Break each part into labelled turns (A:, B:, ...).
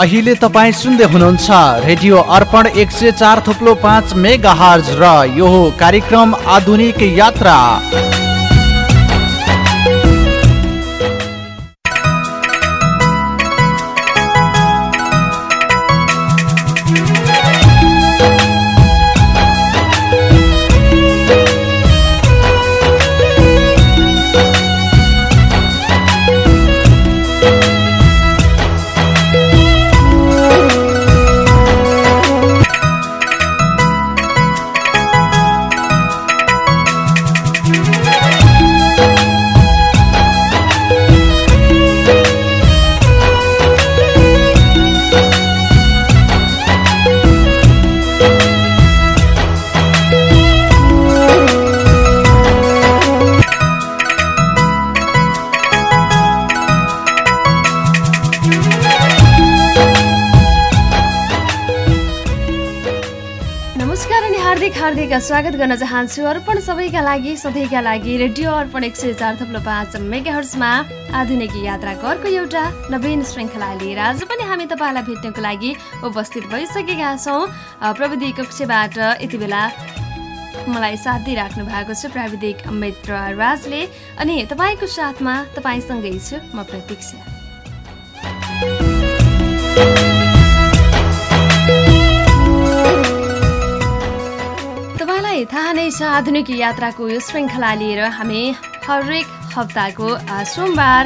A: अहिले तपाईँ सुन्दै हुनुहुन्छ रेडियो अर्पण एक सय चार थुप्लो पाँच मेगा हर्ज र यो कार्यक्रम आधुनिक यात्रा।
B: स्वागत गर्न चाहन्छु अर्पण सबैका लागि सधैँका लागि रेडियो अर्पण एक सय चार थप्लो पाँच मेगाहर्समा आधुनिक यात्राको अर्को एउटा नवीन श्रृङ्खला लिएर आज पनि हामी तपाईँलाई भेट्नको लागि उपस्थित भइसकेका छौँ। प्रविधि कक्षबाट यति बेला मलाई साथ दिइराख्नु भएको छ प्राविधिक मित्र राजले अनि तपाईँको साथमा तपाईँसँगै छु म प्रतीक्षा। तपाईँलाई थाहा नै छ आधुनिक यात्राको यो श्रृङ्खला लिएर हामी हरेक हप्ताको सोमबार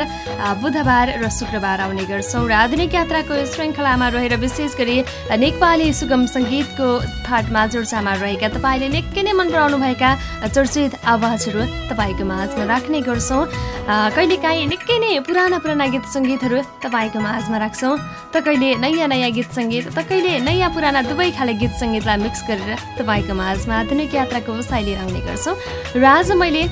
B: बुधबार र शुक्रबार आउने गर्छौँ र आधुनिक यात्राको श्रृङ्खलामा रहेर विशेष गरी नेपाली सुगम सङ्गीतको फाटमा चर्चामा रहेका तपाईँले निकै नै मन पराउनुभएका चर्चित आवाजहरू तपाईँको माझमा राख्ने गर्छौँ। कहिलेकाहीँ निकै नै पुराना पुराना गीत सङ्गीतहरू तपाईँको माझमा राख्छौँ। त कहिले नयाँ नयाँ गीत सङ्गीत त कहिले नयाँ पुराना दुवै खाले गीत सङ्गीतलाई मिक्स गरेर तपाईँको माझमा आधुनिक यात्राको व्यवसाय लिएर आउने गर्छौँ। र आज मैले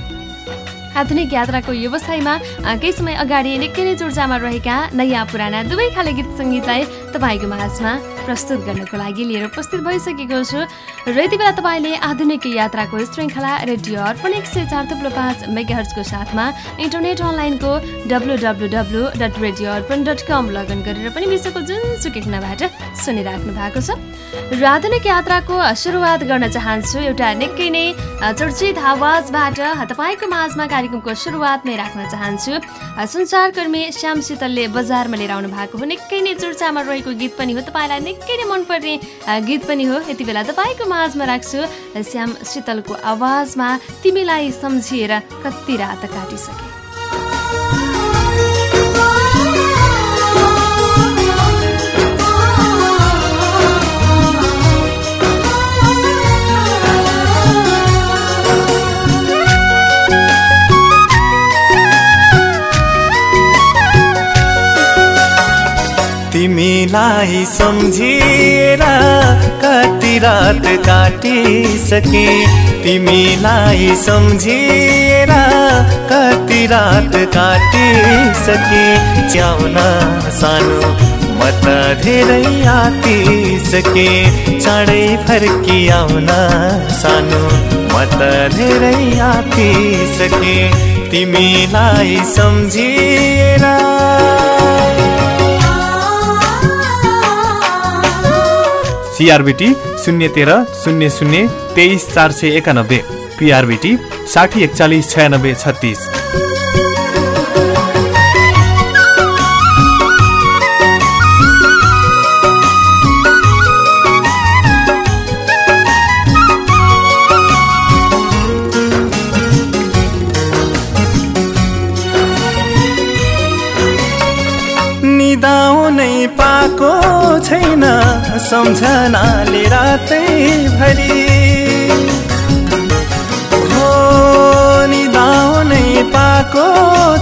B: आधुनिक यात्राको व्यवसायमा केही समय अगाडि निकै नै चर्चामा रहेका नयाँ पुराना दुवै खाले गीत सङ्गीतलाई तपाईँको माझमा प्रस्तुत गर्नको लागि लिएर उपस्थित भइसकेको छु। र यति बेला तपाईँले आधुनिक यात्राको श्रृङ्खला रेडियो अर्पण एक सय चार थुप्रो पाँच मेगाहर्सको साथमा इन्टरनेट अनलाइनको W W W dot radio Arpan dot com login गरेर पनि विश्वको जुनसुकै कुनाबाट सुनिराख्नु भएको छ। र आधुनिक यात्राको सुरुवात गर्न चाहन्छु एउटा निकै नै चर्चित आवाजबाट। तपाईँको माझमा कार्यक्रमको सुरुवातमै राख्न चाहन्छु। सञ्चारकर्मी श्याम शीतलले बजारमा लिएर आउनु भएको हो। निकै नै चर्चामा रहेको गीत पनि हो। तपाईँलाई निकै नै मनपर्ने गीत पनि हो। यति बेला तपाईँको माझमा राख्छु श्याम शीतलको आवाजमा तिमीलाई सम्झिएर कति रात काटिसके।
C: तिमीलाई सम्झिएर कति रात काटिसके तिमीलाई सम्झिएर कति रात काटिसके च्याउन सानो म त धेरै आतिसके चाँडै फर्किआउन सानो म त धेरै आतिसके तिमीलाई सम्झिएर
D: सिआरबिटी शून्य तेह्र शून्य शून्य तेइस चार सय एकानब्बे पिआरबिटी साठी एकचालिस छयानब्बे छत्तिस।
C: सम्झनाले भरि हो निदाउनै पाएको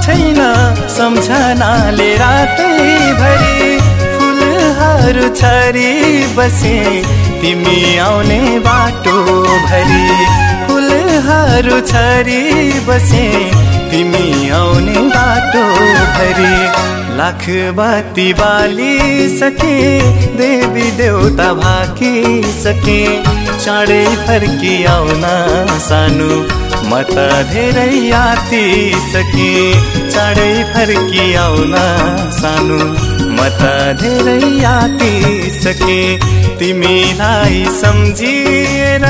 C: छैन सम्झनाले भरि फुलहरू छरी बसे तिमी आउने बाटो भरि फुलहरू छरी बसे तिमी आउने बाटो भरि लाख बाती बाली सके देवी देवता भाकी सके। चाँडै फर्किआउन सानो म त धेरै आतिसके चाँडै फर्किआउन सानो म धेरै आतिसके तिमीलाई सम्झिएर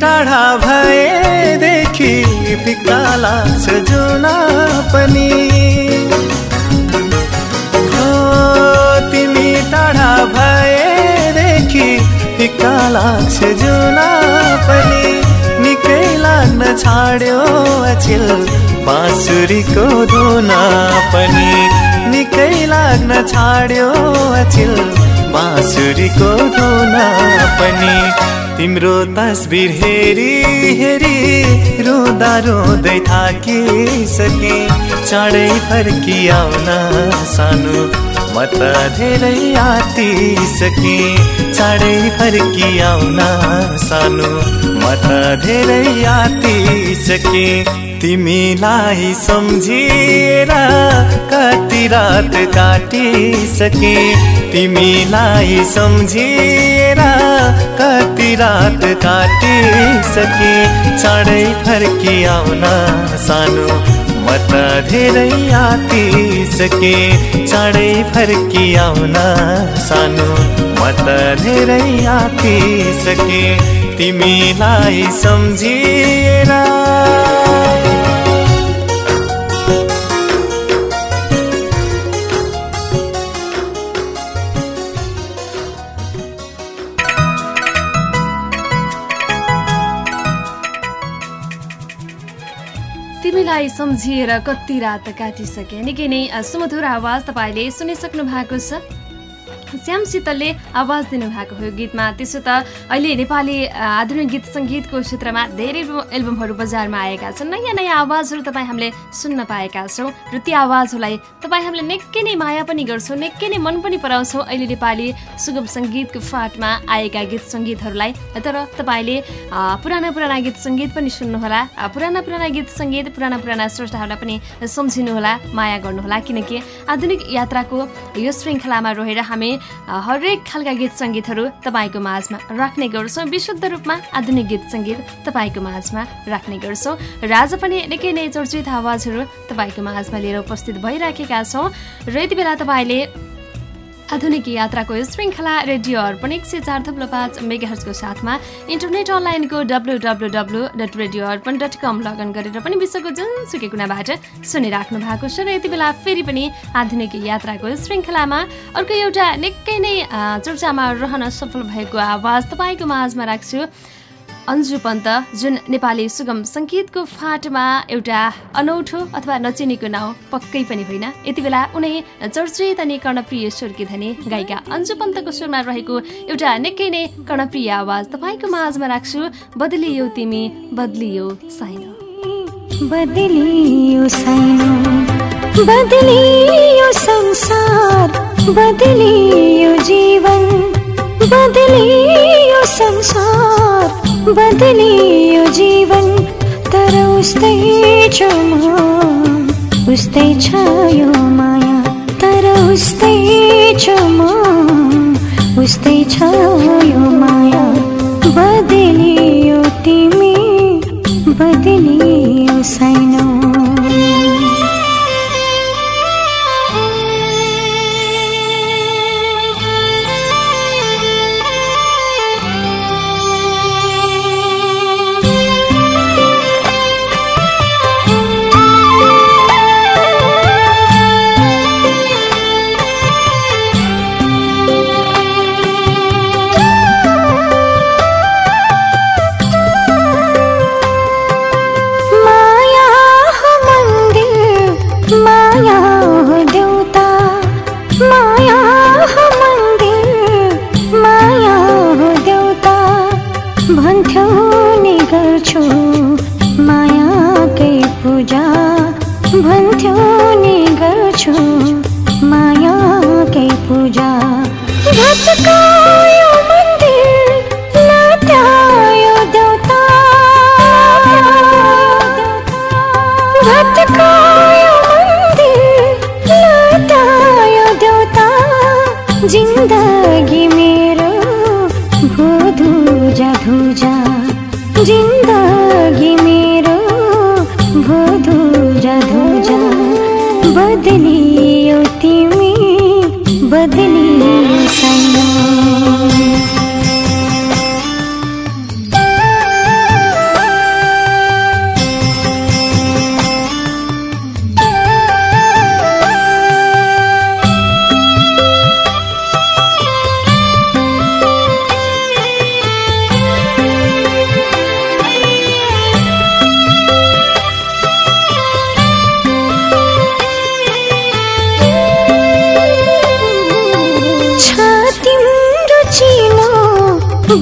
C: टाढा भएदेखि फिक्का लाग्छ जुना पनि। तिमी टाढा भएदेखि फिक्का लाग्छ जुना पनि। निकै लाग्न छाड्यो अचेल बाँसुरीको धुना पनि। निकै लाग्न छाड्यो अचेल बाँसुरीको धुना पनि। तिम्रो तस्बिर हेरी हेरी रोँदा रोँदै थाकिसके। चाँडै फर्किआउन सानो म त धेरै आतिसके। चाँडै फर्किआउन सानो म त धेरै आतिसके। तिमीलाई सम्झिएर कति रात काटिसके तिमीलाई सम्झिएर कति रात काटिसके चाँडै फर्किआउन सानो म त धेरै आतिसके चाँडै फर्किआउन सानो म त धेरै आतिसके तिमीलाई सम्झिएर
B: तिमीलाई सम्झिएर कति रात काटिसके निकै नै सुमधुर आवाज तपाईँले सुनिसक्नु भएको छ। श्याम शीतलले आवाज दिनुभएको हो गीतमा। त्यसो त अहिले नेपाली आधुनिक गीत सङ्गीतको क्षेत्रमा धेरै एल्बम- एल्बमहरू बजारमा आएका छन्। नयाँ नयाँ आवाजहरू तपाईँ हामीले सुन्न पाएका छौँ। र ती आवाजहरूलाई तपाईँ हामीले निकै नै माया पनि गर्छौँ निकै नै मन पनि पराउँछौँ। अहिले नेपाली सुगम सङ्गीतको फाटमा आएका गीत सङ्गीतहरूलाई। तर तपाईँले पुराना पुराना गीत सङ्गीत पनि सुन्नुहोला पुराना पुराना गीत सङ्गीत पुराना पुराना स्रष्टाहरूलाई पनि सम्झिनुहोला माया गर्नुहोला। किनकि आधुनिक यात्राको यो श्रृङ्खलामा रहेर हामी हरेक खालका गीत सङ्गीतहरू तपाईँको माझमा राख्ने गर्छौँ। विशुद्ध रूपमा आधुनिक गीत सङ्गीत तपाईँको माझमा राख्ने गर्छौँ। र आज पनि निकै नै चर्चित आवाजहरू तपाईँको माझमा लिएर उपस्थित भइराखेका छौँ। र यति बेला तपाईँले आधुनिक यात्राको श्रृङ्खला रेडियो अर्पण एक सय चार थप्लो पाँच मेगाहर्सको साथमा इन्टरनेट अनलाइनको W W W dot radio Arpan dot com login गरेर पनि विश्वको जुनसुकै कुनाबाट सुनिराख्नु भएको छ र यति बेला फेरि पनि आधुनिक यात्राको श्रृङ्खलामा अर्को एउटा निकै नै चर्चामा रहन सफल भएको आवाज तपाईँको माझमा राख्छु। अन्जु पन्त जुन नेपाली सुगम सङ्गीतको फाटमा एउटा अनौठो अथवा नचिनेको नाउँ पक्कै पनि होइन। यति बेला उनै चर्चित अनि कर्णप्रिय स्वरकी धनी गायिका अन्जु पन्तको स्वरमा रहेको एउटा निकै नै कर्णप्रिय आवाज तपाईँको माझमा राख्छु बदलियो तिमी बदलियो साइनो।
E: बदलियो साइनो बदलियो संसार बदलियो जीवन बदलियो संसार। बदलियो जीवन तर उस्तै छ म उस्तै छ यो माया तर उस्तै छ म उस्तै छ यो माया बदलियो तिमी बदलियो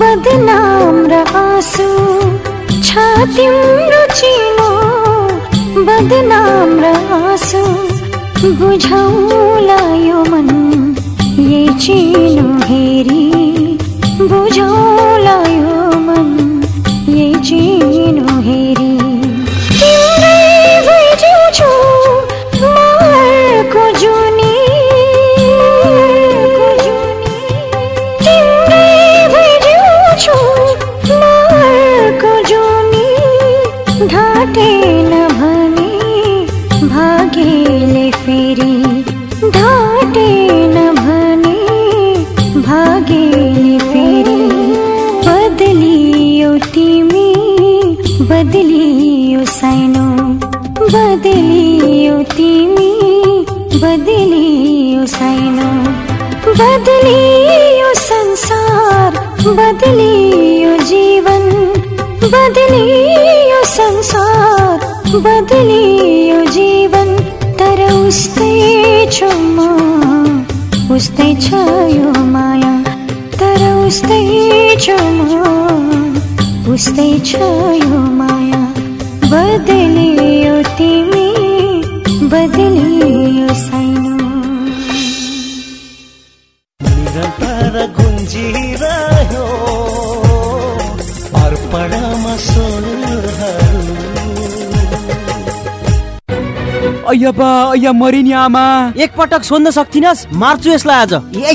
E: बदनाम र आँसु। छ चिनो बदनाम र आँसु। बुझौला यो मन यही चिनो हेरी बुझौला यो बदलियो जीवन तर उस्तै छु म उस्तै छ यो माया तर उस्तै छु म उस्तै छ यो माया बदलियो तिमी बदलियो साइनो।
C: निरन्तर गुन्जिरह्यो
F: अಯ್या बा अಯ್या मरि नि आमा?
G: एकपटक सोध्न सक्थिनस् मार्छु यसलाई आज।
H: ए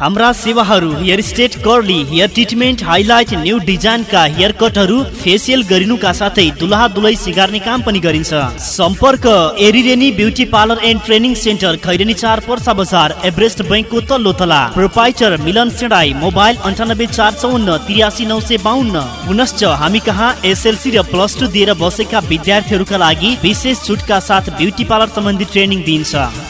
I: हाम्रा सेवाहरू hair straight curly hair treatment highlight new डिजाइनका hair कटहरू फेसियल गरिनुका साथै दुलहा दुलै सिगार्ने काम पनि गरिन्छ। सम्पर्क एरिरेनी beauty parlour and training centre Khaireni चार पर्सा बजार एभरेस्ट बैङ्कको तल्लो तला प्रोपाइटर मिलन सेडाई मोबाइल अन्ठानब्बे चार चौन्न तिरासी नौ सय बाहन्न पुनश्च हामी कहाँ एसएलसी र प्लस टू दिएर बसेका विद्यार्थीहरूका लागि विशेष छुटका साथ ब्युटी पार्लर सम्बन्धी ट्रेनिङ दिइन्छ।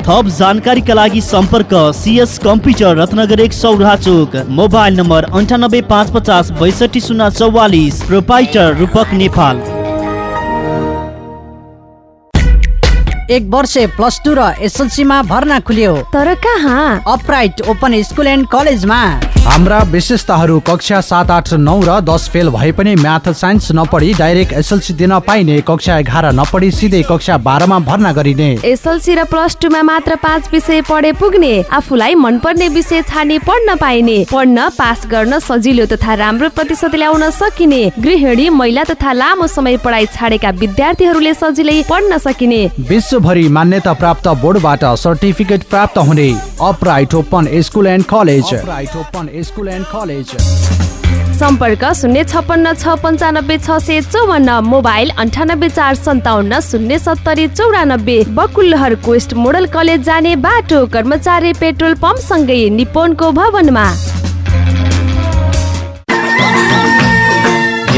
I: थप जानकारीका लागि सम्पर्क सिएस कम्प्युटर रत्नगर एक सौराहा चोक मोबाइल नम्बर अन्ठानब्बे पाँच पचास बैसठी शून्य चौवालिस। प्रोपाइटर रूपक नेपाल।
J: एक वर्ष प्लस टू र एसएलसीमा भर्ना खुल्यो।
B: तर कहाँ?
J: अपराइट ओपन स्कुल एन्ड कलेजमा।
A: हाम्रा विशेषताहरू कक्षा सात आठ नौ र दस फेल भए पनि म्याथ साइन्स नपढी डाइरेक्ट एसएलसी दिन पाइने कक्षा एघार नपढी सिधै कक्षा बाह्रमा भर्ना गरिने।
B: एसएलसी र प्लस टूमा मात्र पाँच विषय पढे पुग्ने आफूलाई मनपर्ने विषय छाने पढ्न पाइने। पढ्न पास गर्न सजिलो तथा राम्रो प्रतिशत ल्याउन सकिने। गृहिणी महिला तथा लामो समय पढाइ छाडेका विद्यार्थीहरूले सजिलै पढ्न सकिने।
A: विश्वभरि मान्यता प्राप्त बोर्डबाट सर्टिफिकेट प्राप्त हुने Upright Open School and College. Upright Open School and College.
B: सम्पर्क शून्य छपन्न छ पन्चानब्बे छ सय चौवन्न मोबाइल अन्ठानब्बे चार सन्ताउन्न शून्य सत्तरी चौरानब्बे बकुलहर कोस्ट मोडल कलेज जाने बाटो कर्मचारी पेट्रोल पम्प सँगै निपोनको भवनमा।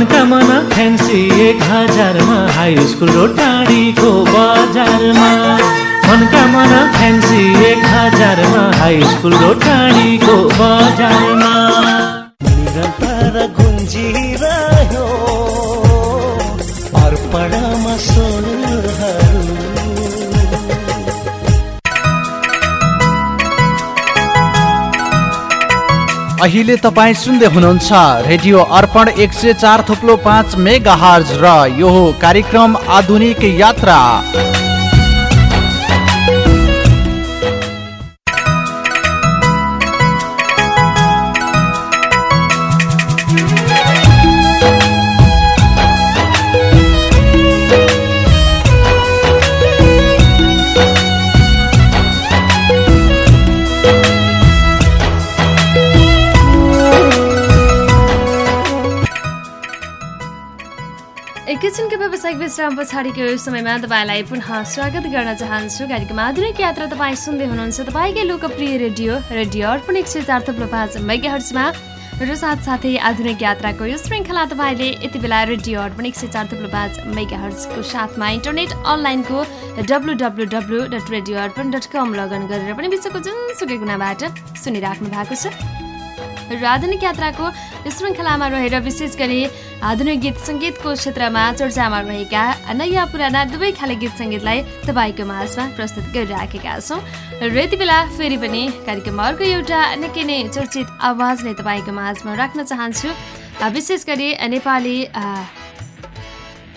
C: मनका मना फ्यान्सी एक हजारमा हाई स्कुल र टाढीको बजारमा। मनका मना फ्यान्सी एक हजारमा हाई स्कुल र टाढीको बजारमा।
A: अहिले तपाईँ सुन्दै हुनुहुन्छ रेडियो अर्पण एक सय चार थुप्लो पाँच मेगा हर्ज र यो कार्यक्रम आधुनिक यात्रा।
B: व्यावसायिक विश्राम पछाडिको समयमा तपाईँलाई पुनः स्वागत गर्न चाहन्छु। कार्यक्रम आधुनिक यात्रा तपाईँ सुन्दै हुनुहुन्छ तपाईँकै लोकप्रिय रेडियो रेडियो अर्पण एक सय चार थप्लो पाँच मेगाहर्चमा। र साथसाथै आधुनिक यात्राको यो श्रृङ्खला तपाईँले यति बेला रेडियो अर्पण एक सय चार थप्लो पाँच मेगाहर्चको साथमा इन्टरनेट अनलाइनको W W W dot radio Arpan dot com login गरेर पनि विश्वको जुनसुकै गुणाबाट सुनिराख्नु भएको छ। र आधुनिक यात्राको श्रृङ्खलामा रहेर विशेष गरी आधुनिक गीत सङ्गीतको क्षेत्रमा चर्चामा रहेका नयाँ पुराना दुवै खाले गीत सङ्गीतलाई तपाईँको माझमा प्रस्तुत गरिराखेका छौँ। र यति बेला फेरि पनि कार्यक्रममा अर्को एउटा निकै नै चर्चित आवाजले तपाईँको माझमा राख्न चाहन्छु। विशेष गरी नेपाली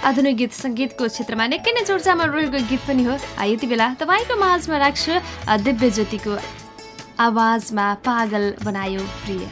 B: आधुनिक गीत सङ्गीतको क्षेत्रमा निकै नै चर्चामा रहेको गीत पनि हो। यति बेला तपाईँको माझमा राख्छु दिव्य ज्योतिको
K: आवाजमा पागल बनायो प्रिय।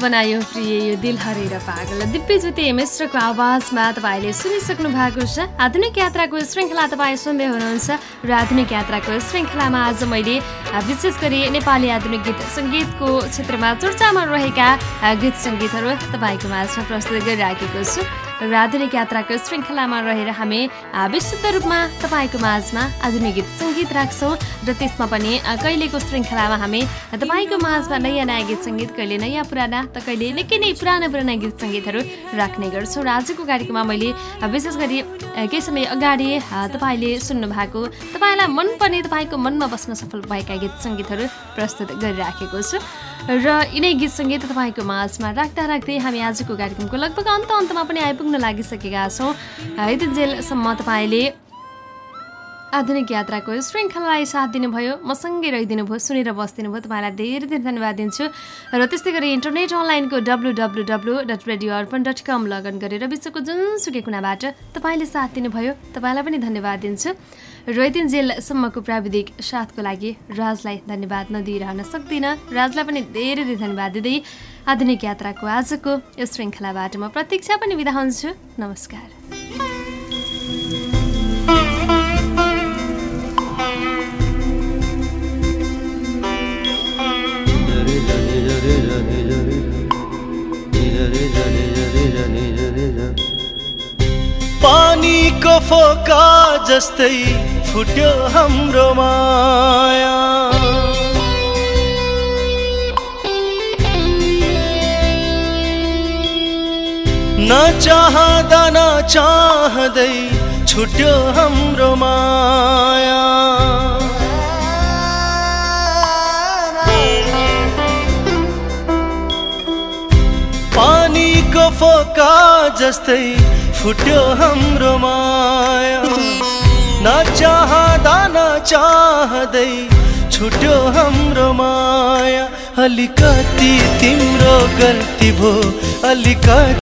B: बनायो प्रिय यो दिल हरेर पागल।
K: दिव्यज्योति मिश्रको आवाजमा तपाईँले सुनिसक्नु भएको छ। आधुनिक यात्राको श्रृङ्खला तपाईँ सुन्दै हुनुहुन्छ। र आधुनिक यात्राको श्रृङ्खलामा आज मैले विशेष गरी नेपाली आधुनिक गीत सङ्गीतको क्षेत्रमा चर्चामा रहेका गीत सङ्गीतहरू तपाईँको माझमा प्रस्तुत गरिराखेको छु।
B: आधुनिक यात्राको श्रृङ्खलामा रहेर हामी विशुद्ध रूपमा तपाईँको माझमा आधुनिक गीत सङ्गीत राख्छौँ र त्यसमा पनि कहिलेको श्रृङ्खलामा हामी तपाईँको माझमा नयाँ नयाँ गीत सङ्गीत कहिले नयाँ पुराना त कहिले निकै नै पुराना पुराना गीत सङ्गीतहरू राख्ने गर्छौँ। र आजको कार्यक्रममा मैले विशेष गरी केही समय अगाडि तपाईँले सुन्नु भएको तपाईँलाई मनपर्ने तपाईँको मनमा बस्न सफल भएका गीत सङ्गीतहरू प्रस्तुत गरिराखेको छु। र यिनै गीत सङ्गीत तपाईँको माझमा राख्दा राख्दै हामी आजको कार्यक्रमको लगभग अन्त अन्तमा पनि आइपुग्न लागिसकेका छौँ। यति जेलसम्म तपाईँले आधुनिक यात्राको श्रृङ्खलालाई साथ दिनुभयो। मसँगै रहिदिनु भयो सुनेर बसिदिनु भयो तपाईँलाई धेरै धेरै धन्यवाद दिन्छु। र त्यस्तै गरी इन्टरनेट अनलाइनको W W W dot radio Arpan dot com login गरेर विश्वको जुनसुकै कुनाबाट तपाईँले साथ दिनुभयो। तपाईँलाई पनि धन्यवाद दिन्छु। र यति जेलसम्मको प्राविधिक साथको लागि राजलाई धन्यवाद नदिइरहन सक्दिनँ। राजलाई पनि धेरै धेरै धन्यवाद दिँदै आधुनिक यात्राको आजको यो श्रृङ्खलाबाट म प्रतीक्षा पनि बिदा हुन्छु। नमस्कार।
C: फोका जस्तै फुट्यो हाम्रो माया। नचाहँदा नचाहँदै छुट्यो हाम्रो माया। पानीको फोका जस्तै फुट्यो हाम्रो माया। नचाहँदा नचाहँदै छुट्यो हाम्रो माया। अलिकति तिम्रो गल्ती भो अलिकति